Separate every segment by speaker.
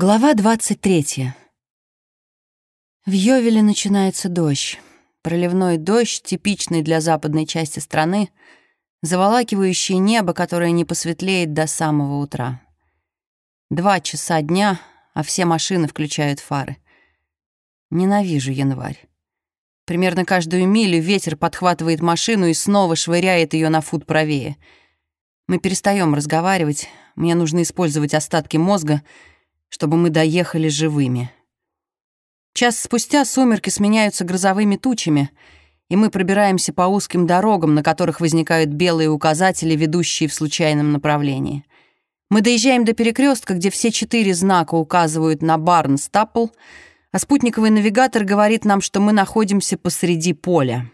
Speaker 1: Глава 23. В Йовеле начинается дождь. Проливной дождь, типичный для западной части страны, заволакивающий небо, которое не посветлеет до самого утра. Два часа дня, а все машины включают фары. Ненавижу январь. Примерно каждую милю ветер подхватывает машину и снова швыряет ее на фут правее. Мы перестаем разговаривать, мне нужно использовать остатки мозга — чтобы мы доехали живыми. Час спустя сумерки сменяются грозовыми тучами, и мы пробираемся по узким дорогам, на которых возникают белые указатели, ведущие в случайном направлении. Мы доезжаем до перекрестка, где все четыре знака указывают на Барнстапл, а спутниковый навигатор говорит нам, что мы находимся посреди поля.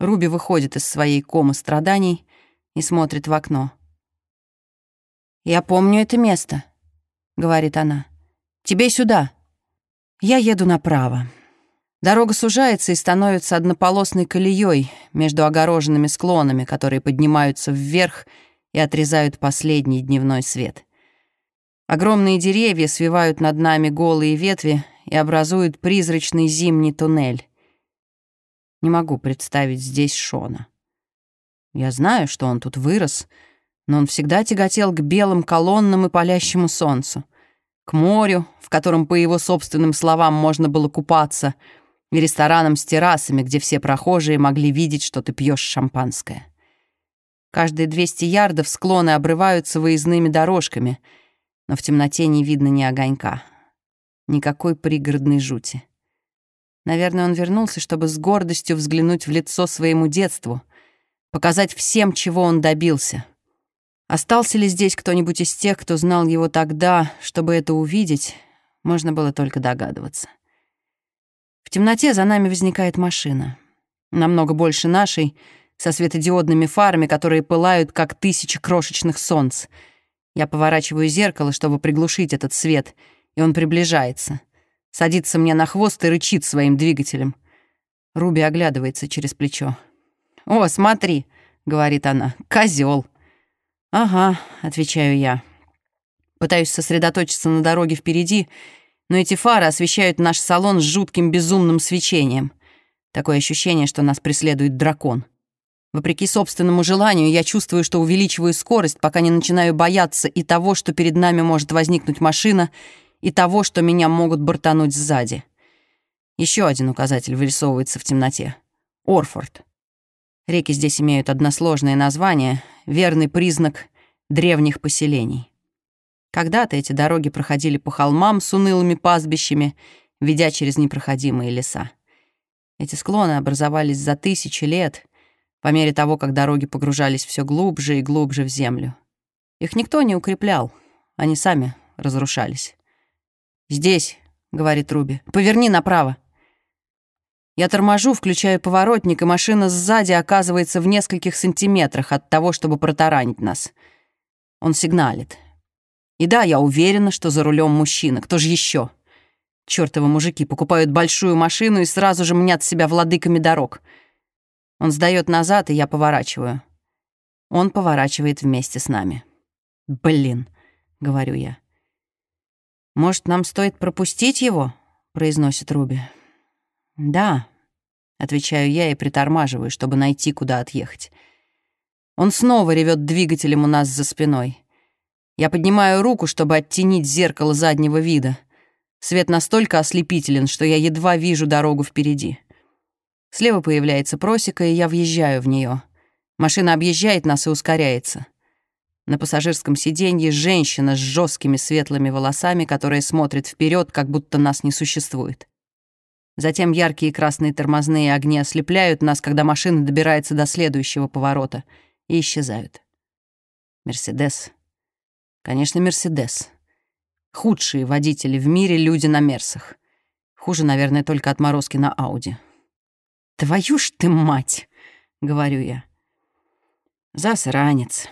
Speaker 1: Руби выходит из своей комы страданий и смотрит в окно. «Я помню это место», — говорит она. «Тебе сюда». Я еду направо. Дорога сужается и становится однополосной колеей между огороженными склонами, которые поднимаются вверх и отрезают последний дневной свет. Огромные деревья свивают над нами голые ветви и образуют призрачный зимний туннель. Не могу представить здесь Шона. Я знаю, что он тут вырос — но он всегда тяготел к белым колоннам и палящему солнцу, к морю, в котором, по его собственным словам, можно было купаться, и ресторанам с террасами, где все прохожие могли видеть, что ты пьешь шампанское. Каждые 200 ярдов склоны обрываются выездными дорожками, но в темноте не видно ни огонька. Никакой пригородной жути. Наверное, он вернулся, чтобы с гордостью взглянуть в лицо своему детству, показать всем, чего он добился — Остался ли здесь кто-нибудь из тех, кто знал его тогда, чтобы это увидеть, можно было только догадываться. В темноте за нами возникает машина. Намного больше нашей, со светодиодными фарами, которые пылают, как тысячи крошечных солнц. Я поворачиваю зеркало, чтобы приглушить этот свет, и он приближается. Садится мне на хвост и рычит своим двигателем. Руби оглядывается через плечо. «О, смотри!» — говорит она. «Козёл!» «Ага», — отвечаю я. Пытаюсь сосредоточиться на дороге впереди, но эти фары освещают наш салон с жутким безумным свечением. Такое ощущение, что нас преследует дракон. Вопреки собственному желанию, я чувствую, что увеличиваю скорость, пока не начинаю бояться и того, что перед нами может возникнуть машина, и того, что меня могут бортануть сзади. Еще один указатель вырисовывается в темноте. Орфорд. Реки здесь имеют односложное название, верный признак древних поселений. Когда-то эти дороги проходили по холмам с унылыми пастбищами, ведя через непроходимые леса. Эти склоны образовались за тысячи лет, по мере того, как дороги погружались все глубже и глубже в землю. Их никто не укреплял, они сами разрушались. «Здесь», — говорит Руби, — «поверни направо». Я торможу, включаю поворотник, и машина сзади оказывается в нескольких сантиметрах от того, чтобы протаранить нас. Он сигналит. И да, я уверена, что за рулем мужчина. Кто же еще? Чёртовы мужики покупают большую машину и сразу же мнят себя владыками дорог. Он сдает назад, и я поворачиваю. Он поворачивает вместе с нами. «Блин», — говорю я. «Может, нам стоит пропустить его?» — произносит Руби. «Да», — отвечаю я и притормаживаю, чтобы найти, куда отъехать. Он снова ревет двигателем у нас за спиной. Я поднимаю руку, чтобы оттенить зеркало заднего вида. Свет настолько ослепителен, что я едва вижу дорогу впереди. Слева появляется просека, и я въезжаю в нее. Машина объезжает нас и ускоряется. На пассажирском сиденье женщина с жесткими светлыми волосами, которая смотрит вперед, как будто нас не существует. Затем яркие красные тормозные огни ослепляют нас, когда машина добирается до следующего поворота, и исчезают. Мерседес. Конечно, Мерседес. Худшие водители в мире — люди на Мерсах. Хуже, наверное, только отморозки на Ауди. «Твою ж ты мать!» — говорю я. «Засранец.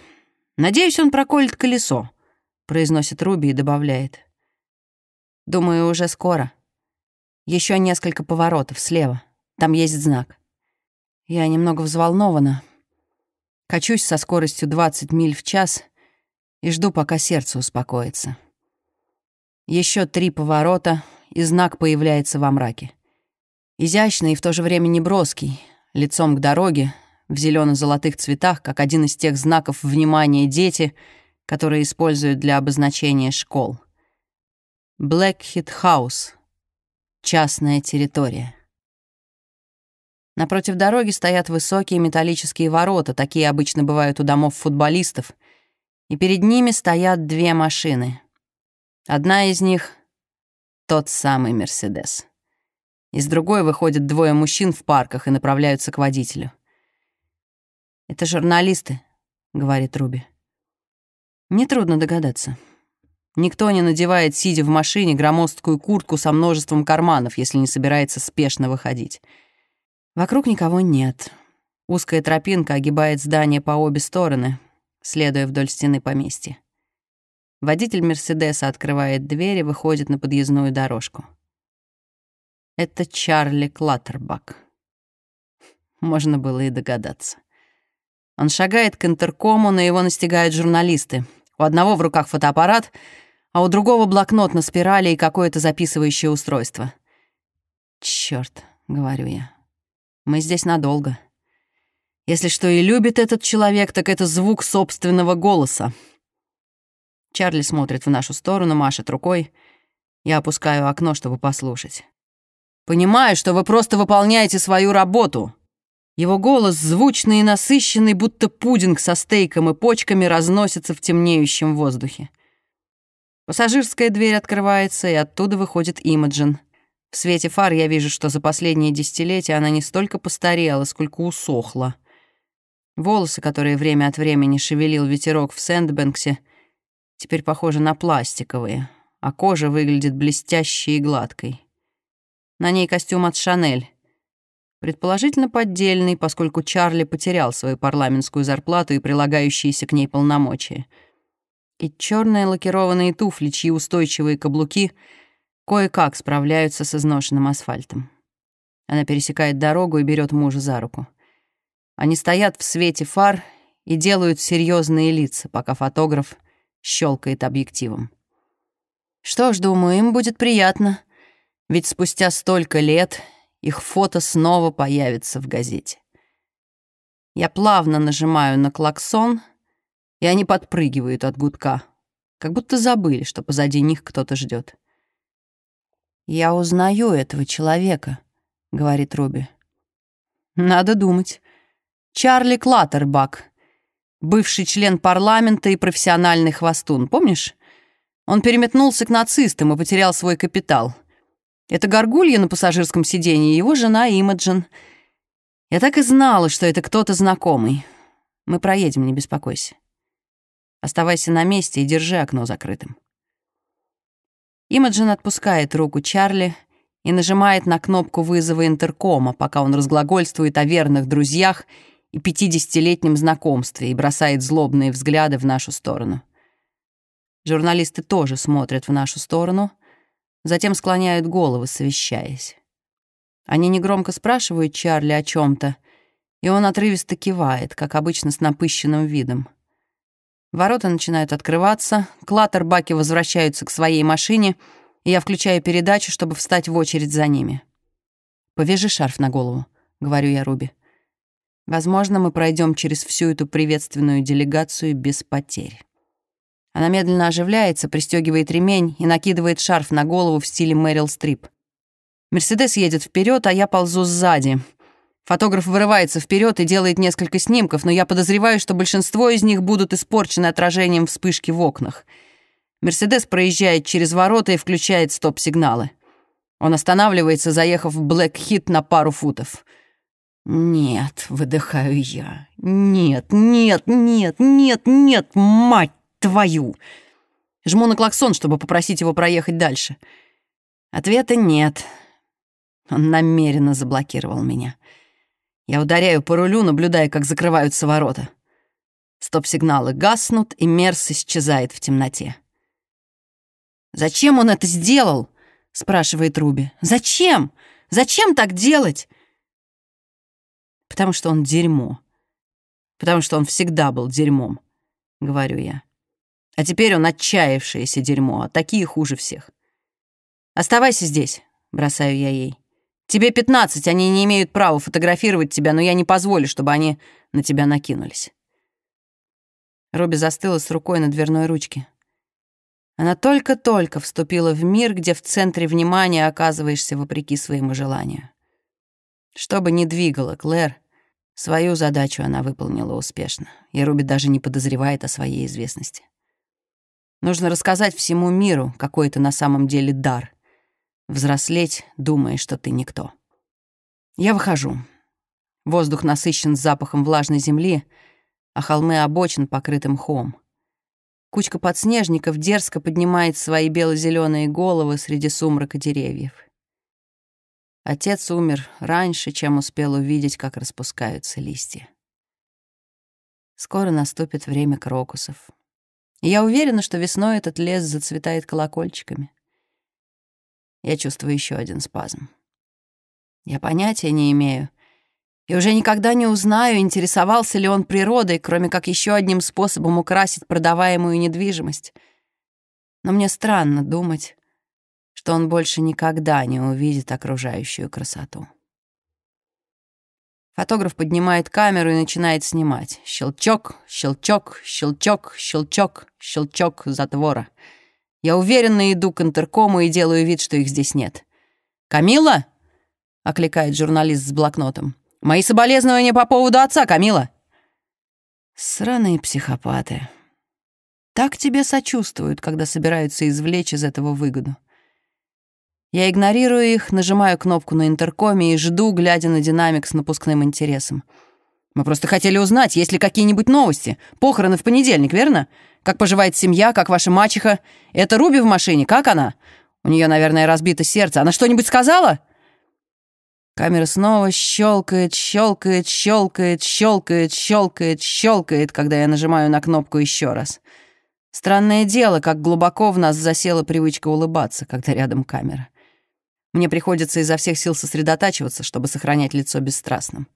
Speaker 1: Надеюсь, он проколет колесо», — произносит Руби и добавляет. «Думаю, уже скоро». Еще несколько поворотов слева. Там есть знак. Я немного взволнована. Качусь со скоростью 20 миль в час и жду, пока сердце успокоится. Еще три поворота, и знак появляется во мраке. Изящный и в то же время неброский, лицом к дороге, в зелено золотых цветах, как один из тех знаков внимания дети, которые используют для обозначения школ. Блэкхит Хаус. Частная территория. Напротив дороги стоят высокие металлические ворота, такие обычно бывают у домов футболистов, и перед ними стоят две машины. Одна из них — тот самый «Мерседес». Из другой выходят двое мужчин в парках и направляются к водителю. «Это журналисты», — говорит Руби. Нетрудно догадаться. Никто не надевает, сидя в машине, громоздкую куртку со множеством карманов, если не собирается спешно выходить. Вокруг никого нет. Узкая тропинка огибает здание по обе стороны, следуя вдоль стены поместья. Водитель «Мерседеса» открывает дверь и выходит на подъездную дорожку. Это Чарли Клаттербак. Можно было и догадаться. Он шагает к интеркому, но его настигают журналисты. У одного в руках фотоаппарат, а у другого блокнот на спирали и какое-то записывающее устройство. «Чёрт», — говорю я, — «мы здесь надолго. Если что и любит этот человек, так это звук собственного голоса». Чарли смотрит в нашу сторону, машет рукой. Я опускаю окно, чтобы послушать. Понимаю, что вы просто выполняете свою работу». Его голос, звучный и насыщенный, будто пудинг со стейком и почками, разносится в темнеющем воздухе. Пассажирская дверь открывается, и оттуда выходит Имаджин. В свете фар я вижу, что за последние десятилетия она не столько постарела, сколько усохла. Волосы, которые время от времени шевелил ветерок в Сэндбэнксе, теперь похожи на пластиковые, а кожа выглядит блестящей и гладкой. На ней костюм от Шанель. Предположительно поддельный, поскольку Чарли потерял свою парламентскую зарплату и прилагающиеся к ней полномочия. И черные лакированные туфли, чьи устойчивые каблуки кое-как справляются с изношенным асфальтом. Она пересекает дорогу и берет мужа за руку. Они стоят в свете фар и делают серьезные лица, пока фотограф щелкает объективом. Что ж, думаю, им будет приятно — ведь спустя столько лет их фото снова появится в газете. Я плавно нажимаю на клаксон, и они подпрыгивают от гудка, как будто забыли, что позади них кто-то ждет. «Я узнаю этого человека», — говорит Руби. «Надо думать. Чарли Клаттербак, бывший член парламента и профессиональный хвостун, помнишь? Он переметнулся к нацистам и потерял свой капитал. Это горгулья на пассажирском сиденье, его жена Имаджин. Я так и знала, что это кто-то знакомый. Мы проедем, не беспокойся. Оставайся на месте и держи окно закрытым. Имаджин отпускает руку Чарли и нажимает на кнопку вызова интеркома, пока он разглагольствует о верных друзьях и пятидесятилетнем знакомстве и бросает злобные взгляды в нашу сторону. Журналисты тоже смотрят в нашу сторону — затем склоняют головы, совещаясь. Они негромко спрашивают Чарли о чем то и он отрывисто кивает, как обычно с напыщенным видом. Ворота начинают открываться, клаттербаки возвращаются к своей машине, и я включаю передачу, чтобы встать в очередь за ними. «Повяжи шарф на голову», — говорю я Руби. «Возможно, мы пройдем через всю эту приветственную делегацию без потерь». Она медленно оживляется, пристегивает ремень и накидывает шарф на голову в стиле Мэрил Стрип. Мерседес едет вперед, а я ползу сзади. Фотограф вырывается вперед и делает несколько снимков, но я подозреваю, что большинство из них будут испорчены отражением вспышки в окнах. Мерседес проезжает через ворота и включает стоп-сигналы. Он останавливается, заехав в Блэк-Хит на пару футов. «Нет», — выдыхаю я. «Нет, нет, нет, нет, нет, мать твою!» Жму на клаксон, чтобы попросить его проехать дальше. Ответа нет. Он намеренно заблокировал меня. Я ударяю по рулю, наблюдая, как закрываются ворота. Стоп-сигналы гаснут, и Мерс исчезает в темноте. «Зачем он это сделал?» — спрашивает Руби. «Зачем? Зачем так делать?» «Потому что он дерьмо. Потому что он всегда был дерьмом», — говорю я. А теперь он отчаявшееся дерьмо, а такие хуже всех. «Оставайся здесь», — бросаю я ей. «Тебе пятнадцать, они не имеют права фотографировать тебя, но я не позволю, чтобы они на тебя накинулись». Робби застыла с рукой на дверной ручке. Она только-только вступила в мир, где в центре внимания оказываешься вопреки своему желанию. Что бы ни двигало Клэр, свою задачу она выполнила успешно, и Руби даже не подозревает о своей известности. Нужно рассказать всему миру, какой это на самом деле дар. Взрослеть, думая, что ты никто. Я выхожу. Воздух насыщен запахом влажной земли, а холмы обочин покрыты мхом. Кучка подснежников дерзко поднимает свои бело зеленые головы среди сумрака деревьев. Отец умер раньше, чем успел увидеть, как распускаются листья. Скоро наступит время крокусов. Я уверена, что весной этот лес зацветает колокольчиками. Я чувствую еще один спазм. Я понятия не имею, и уже никогда не узнаю, интересовался ли он природой, кроме как еще одним способом украсить продаваемую недвижимость. Но мне странно думать, что он больше никогда не увидит окружающую красоту. Фотограф поднимает камеру и начинает снимать. Щелчок, щелчок, щелчок, щелчок, щелчок затвора. Я уверенно иду к интеркому и делаю вид, что их здесь нет. «Камила?» — окликает журналист с блокнотом. Мои соболезнования по поводу отца, Камила!» Сраные психопаты. Так тебе сочувствуют, когда собираются извлечь из этого выгоду. Я игнорирую их, нажимаю кнопку на интеркоме и жду, глядя на динамик с напускным интересом. Мы просто хотели узнать, есть ли какие-нибудь новости. Похороны в понедельник, верно? Как поживает семья, как ваша мачеха? Это Руби в машине, как она? У нее, наверное, разбито сердце. Она что-нибудь сказала?» Камера снова щелкает, щелкает, щелкает, щелкает, щелкает, щелкает, когда я нажимаю на кнопку еще раз. Странное дело, как глубоко в нас засела привычка улыбаться, когда рядом камера. Мне приходится изо всех сил сосредотачиваться, чтобы сохранять лицо бесстрастным.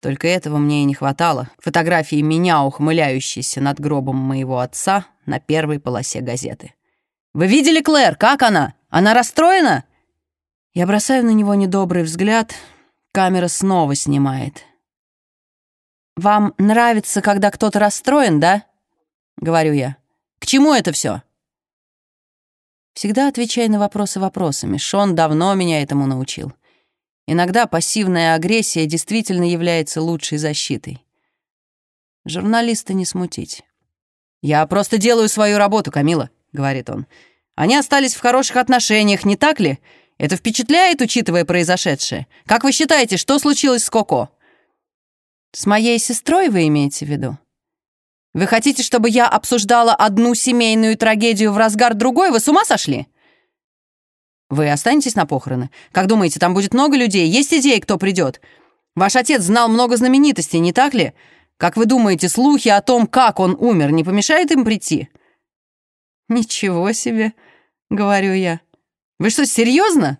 Speaker 1: Только этого мне и не хватало. Фотографии меня, ухмыляющейся над гробом моего отца, на первой полосе газеты. «Вы видели Клэр? Как она? Она расстроена?» Я бросаю на него недобрый взгляд. Камера снова снимает. «Вам нравится, когда кто-то расстроен, да?» — говорю я. «К чему это все? Всегда отвечай на вопросы вопросами. Шон давно меня этому научил. Иногда пассивная агрессия действительно является лучшей защитой. Журналиста не смутить. «Я просто делаю свою работу, Камила», — говорит он. «Они остались в хороших отношениях, не так ли? Это впечатляет, учитывая произошедшее? Как вы считаете, что случилось с Коко?» «С моей сестрой вы имеете в виду? Вы хотите, чтобы я обсуждала одну семейную трагедию в разгар другой? Вы с ума сошли?» «Вы останетесь на похороны? Как думаете, там будет много людей? Есть идеи, кто придет? Ваш отец знал много знаменитостей, не так ли? Как вы думаете, слухи о том, как он умер, не помешают им прийти?» «Ничего себе», — говорю я. Вы что, серьезно?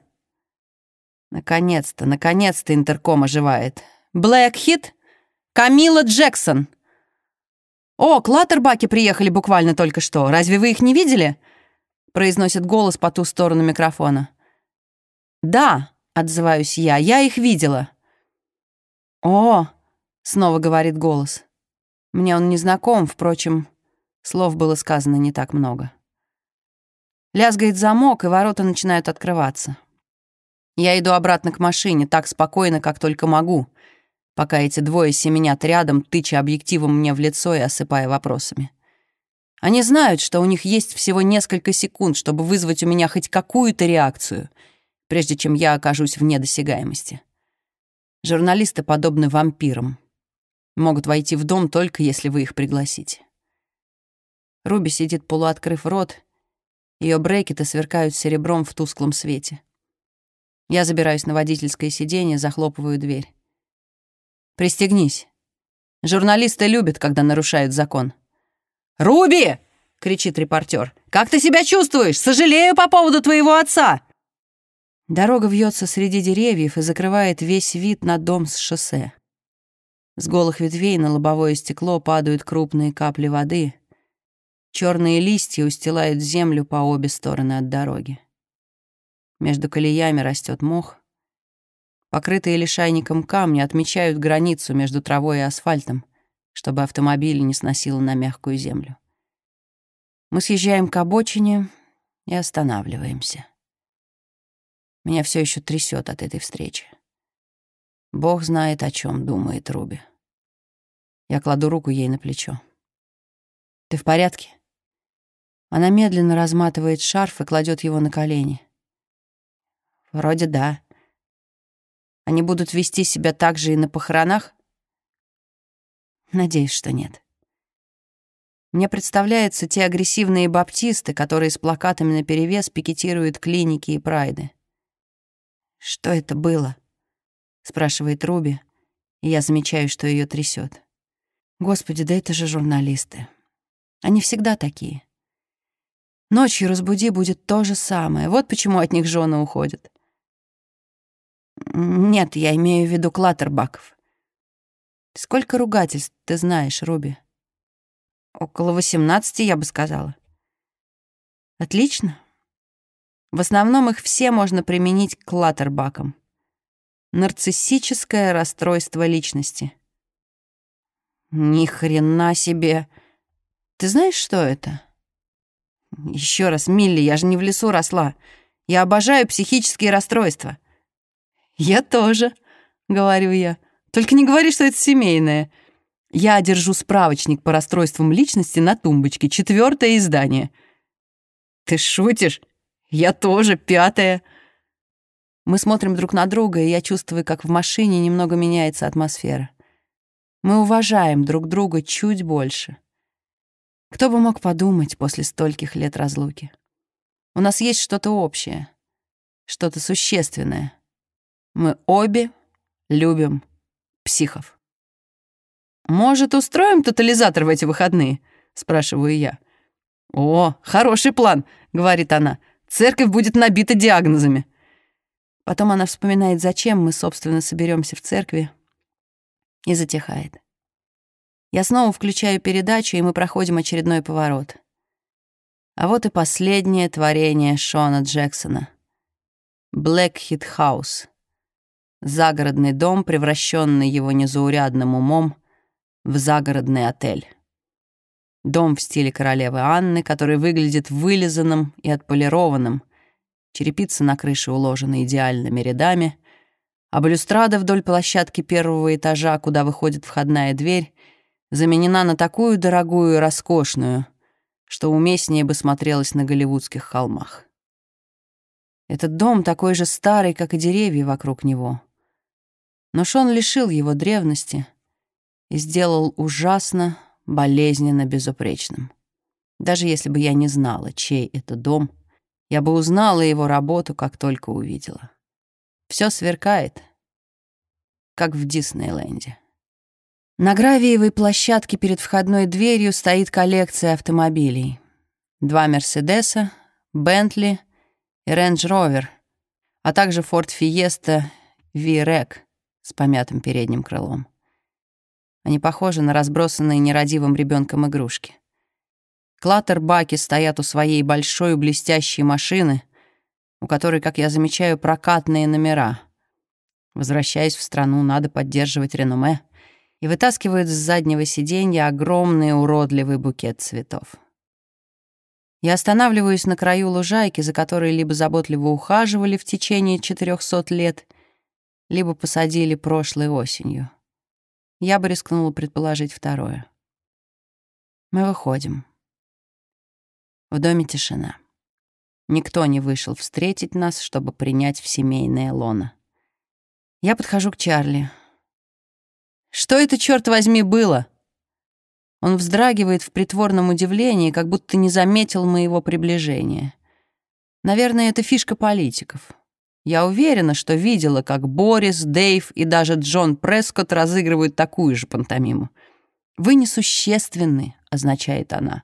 Speaker 1: Наконец-то, наконец-то интерком оживает. Блэк Хит? Камила Джексон. О, Клаттербаки приехали буквально только что. Разве вы их не видели? Произносит голос по ту сторону микрофона. Да, отзываюсь я, я их видела. О, снова говорит голос. Мне он не знаком, впрочем, слов было сказано не так много. Лязгает замок, и ворота начинают открываться. Я иду обратно к машине, так спокойно, как только могу, пока эти двое семенят рядом, тыча объективом мне в лицо и осыпая вопросами. Они знают, что у них есть всего несколько секунд, чтобы вызвать у меня хоть какую-то реакцию, прежде чем я окажусь вне досягаемости. Журналисты подобны вампирам. Могут войти в дом только если вы их пригласите. Руби сидит полуоткрыв рот ее брекеты сверкают серебром в тусклом свете. Я забираюсь на водительское сиденье, захлопываю дверь. «Пристегнись. Журналисты любят, когда нарушают закон». «Руби!» — кричит репортер. «Как ты себя чувствуешь? Сожалею по поводу твоего отца!» Дорога вьется среди деревьев и закрывает весь вид на дом с шоссе. С голых ветвей на лобовое стекло падают крупные капли воды, Черные листья устилают землю по обе стороны от дороги. Между колеями растет мох. Покрытые лишайником камни отмечают границу между травой и асфальтом, чтобы автомобиль не сносило на мягкую землю. Мы съезжаем к обочине и останавливаемся. Меня все еще трясет от этой встречи. Бог знает, о чем думает Руби. Я кладу руку ей на плечо. «Ты в порядке?» Она медленно разматывает шарф и кладет его на колени. «Вроде да. Они будут вести себя так же и на похоронах?» «Надеюсь, что нет». Мне представляются те агрессивные баптисты, которые с плакатами наперевес пикетируют клиники и прайды. «Что это было?» — спрашивает Руби, и я замечаю, что ее трясет. «Господи, да это же журналисты. Они всегда такие. Ночью разбуди будет то же самое. Вот почему от них жены уходят. Нет, я имею в виду Клаттербаков. Сколько ругательств ты знаешь, Руби? Около восемнадцати, я бы сказала. Отлично. В основном их все можно применить к Клаттербакам. Нарциссическое расстройство личности. Ни хрена себе. Ты знаешь, что это? Еще раз, Милли, я же не в лесу росла. Я обожаю психические расстройства. Я тоже, говорю я. Только не говори, что это семейное. Я держу справочник по расстройствам личности на тумбочке, четвертое издание. Ты шутишь? Я тоже, пятое. Мы смотрим друг на друга, и я чувствую, как в машине немного меняется атмосфера. Мы уважаем друг друга чуть больше. Кто бы мог подумать после стольких лет разлуки? У нас есть что-то общее, что-то существенное. Мы обе любим психов. «Может, устроим тотализатор в эти выходные?» — спрашиваю я. «О, хороший план», — говорит она. «Церковь будет набита диагнозами». Потом она вспоминает, зачем мы, собственно, соберемся в церкви, и затихает. Я снова включаю передачу, и мы проходим очередной поворот. А вот и последнее творение Шона Джексона. Блэкхит Хаус. Загородный дом, превращенный его незаурядным умом в загородный отель. Дом в стиле королевы Анны, который выглядит вылизанным и отполированным. Черепица на крыше уложена идеальными рядами, а балюстрада вдоль площадки первого этажа, куда выходит входная дверь, заменена на такую дорогую и роскошную, что уместнее бы смотрелась на голливудских холмах. Этот дом такой же старый, как и деревья вокруг него. Но Шон лишил его древности и сделал ужасно, болезненно безупречным. Даже если бы я не знала, чей это дом, я бы узнала его работу, как только увидела. Все сверкает, как в Диснейленде. На гравиевой площадке перед входной дверью стоит коллекция автомобилей. Два «Мерседеса», «Бентли» и «Рейндж-Ровер», а также «Форд Фиеста» V-Rec с помятым передним крылом. Они похожи на разбросанные нерадивым ребенком игрушки. Клаттербаки стоят у своей большой блестящей машины, у которой, как я замечаю, прокатные номера. Возвращаясь в страну, надо поддерживать реноме и вытаскивают с заднего сиденья огромный уродливый букет цветов. Я останавливаюсь на краю лужайки, за которой либо заботливо ухаживали в течение 400 лет, либо посадили прошлой осенью. Я бы рискнула предположить второе. Мы выходим. В доме тишина. Никто не вышел встретить нас, чтобы принять в семейное лоно. Я подхожу к Чарли. Что это, черт возьми, было?» Он вздрагивает в притворном удивлении, как будто не заметил моего приближения. Наверное, это фишка политиков. Я уверена, что видела, как Борис, Дэйв и даже Джон Прескотт разыгрывают такую же пантомиму. «Вы несущественны», — означает она.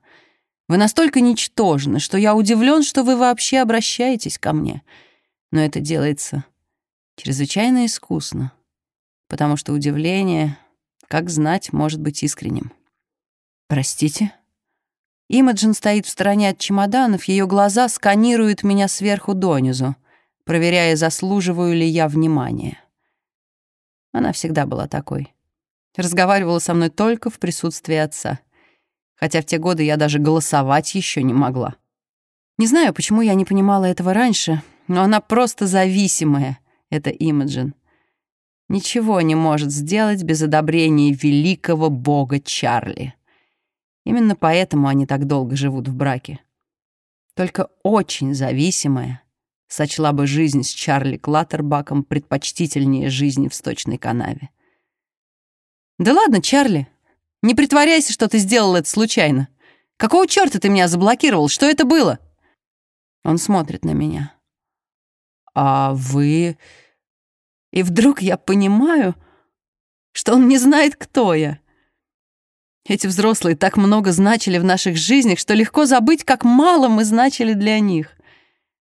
Speaker 1: «Вы настолько ничтожны, что я удивлен, что вы вообще обращаетесь ко мне. Но это делается чрезвычайно искусно потому что удивление, как знать, может быть искренним. «Простите?» Имаджин стоит в стороне от чемоданов, ее глаза сканируют меня сверху донизу, проверяя, заслуживаю ли я внимания. Она всегда была такой. Разговаривала со мной только в присутствии отца. Хотя в те годы я даже голосовать еще не могла. Не знаю, почему я не понимала этого раньше, но она просто зависимая, это Имаджин. Ничего не может сделать без одобрения великого бога Чарли. Именно поэтому они так долго живут в браке. Только очень зависимая сочла бы жизнь с Чарли Клаттербаком предпочтительнее жизни в сточной канаве. «Да ладно, Чарли, не притворяйся, что ты сделал это случайно. Какого чёрта ты меня заблокировал? Что это было?» Он смотрит на меня. «А вы...» И вдруг я понимаю, что он не знает, кто я. Эти взрослые так много значили в наших жизнях, что легко забыть, как мало мы значили для них.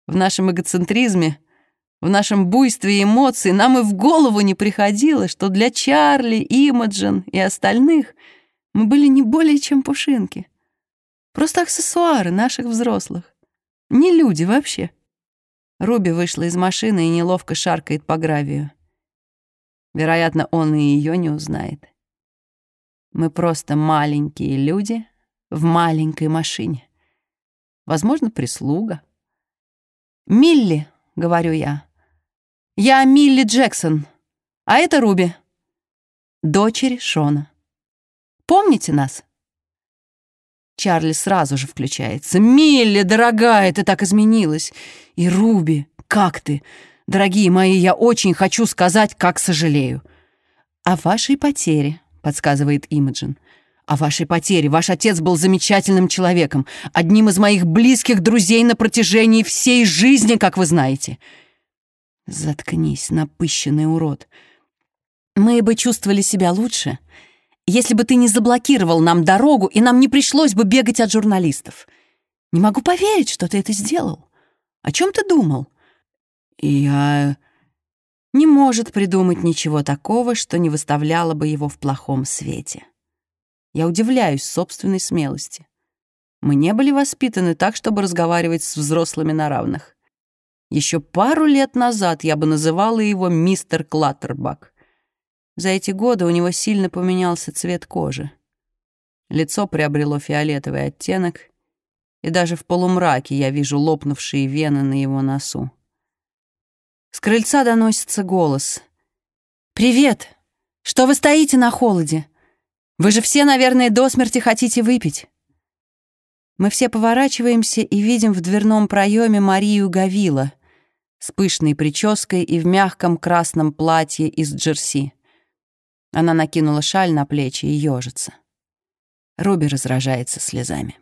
Speaker 1: В нашем эгоцентризме, в нашем буйстве эмоций нам и в голову не приходило, что для Чарли, Имаджин и остальных мы были не более чем пушинки. Просто аксессуары наших взрослых. Не люди вообще. Руби вышла из машины и неловко шаркает по гравию. Вероятно, он и ее не узнает. Мы просто маленькие люди в маленькой машине. Возможно, прислуга. «Милли», — говорю я. «Я Милли Джексон, а это Руби, дочери Шона. Помните нас?» Чарли сразу же включается. «Милли, дорогая, ты так изменилась! И Руби, как ты? Дорогие мои, я очень хочу сказать, как сожалею. О вашей потере, подсказывает Имаджин. «О вашей потере. Ваш отец был замечательным человеком, одним из моих близких друзей на протяжении всей жизни, как вы знаете». «Заткнись, напыщенный урод. Мы бы чувствовали себя лучше, если бы ты не заблокировал нам дорогу, и нам не пришлось бы бегать от журналистов. Не могу поверить, что ты это сделал. О чем ты думал?» «Я...» не может придумать ничего такого, что не выставляло бы его в плохом свете. Я удивляюсь собственной смелости. Мы не были воспитаны так, чтобы разговаривать с взрослыми на равных. Еще пару лет назад я бы называла его мистер Клаттербак. За эти годы у него сильно поменялся цвет кожи. Лицо приобрело фиолетовый оттенок, и даже в полумраке я вижу лопнувшие вены на его носу. С крыльца доносится голос. «Привет! Что вы стоите на холоде? Вы же все, наверное, до смерти хотите выпить». Мы все поворачиваемся и видим в дверном проеме Марию Гавила с пышной прической и в мягком красном платье из джерси. Она накинула шаль на плечи и ежится. Руби разражается слезами.